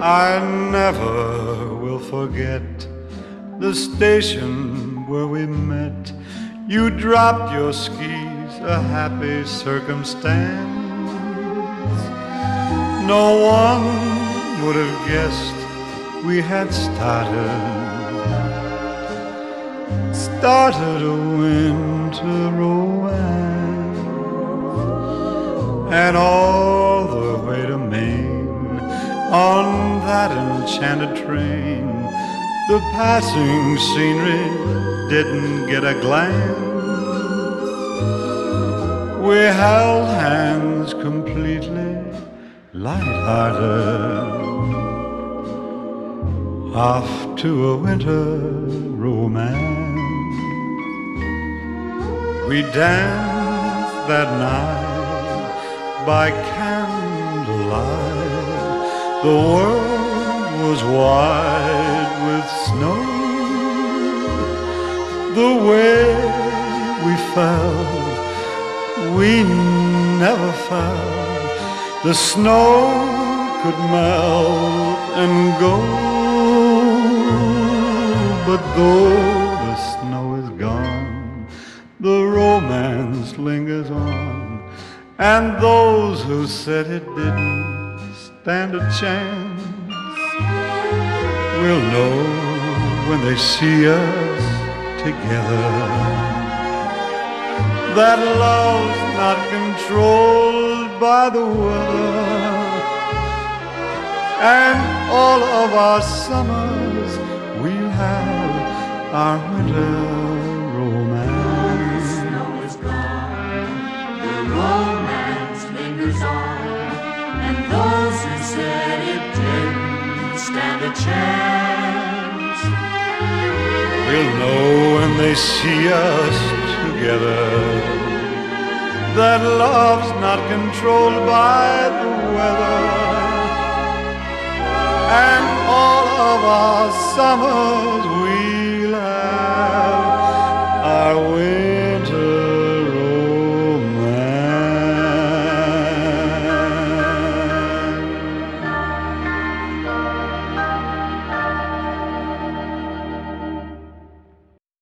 I never will forget the station where we met. You dropped your skis, a happy circumstance. No one would have guessed we had started started a winter romance and all enchanted train. The passing scenery didn't get a glance we held hands completely light-hearted. Off to a winter romance. We danced that night by candlelight. The world was white with snow. The way we felt, we never felt. The snow could melt and go, but though the snow is gone the romance lingers on, and those who said it didn't stand a chance will know when they see us together that love's not controlled by the weather, and all of our summers we'll have our winter. romance The romance lingers on, and those who didn't stand a chance. We'll know when they see us together. That love's not controlled by the weather, and all of our summers